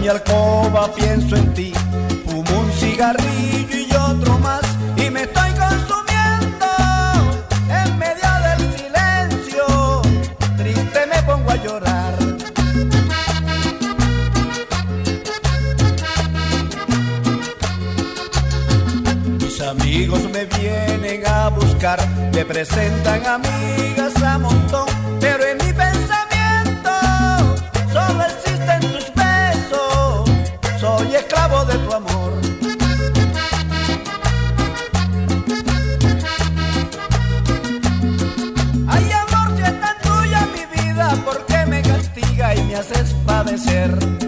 mi alcoba pienso en ti, fumo un cigarrillo y otro más y me estoy consumiendo en medio del silencio, triste me pongo a llorar. Mis amigos me vienen a buscar, me presentan amigas soy esclavo de tu amor. Ay amor, si es tan tuya mi vida, ¿por qué me castiga y me haces padecer?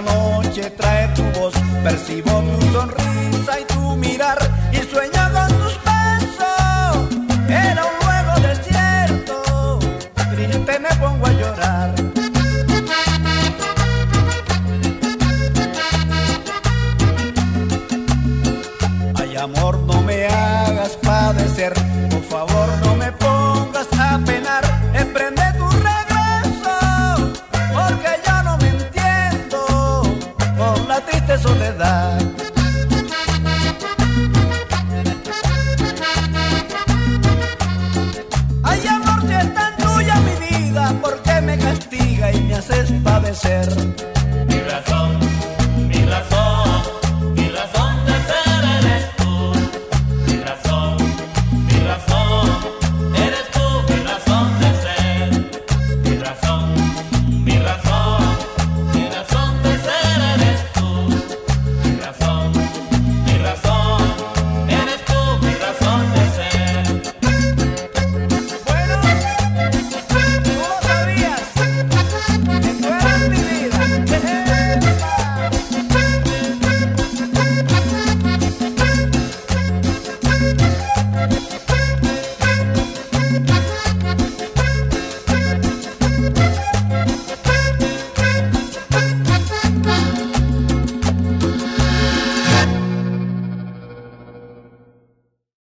Noche trae tu voz, percibo tu sonrisa y tu mirar y sueño con no me hagas padecer, por favor no me pongas a penar, emprende tu regreso, porque ya no me entiendo con la triste soledad. Ay amor, si es tan tuya mi vida, ¿por qué me castiga y me haces padecer?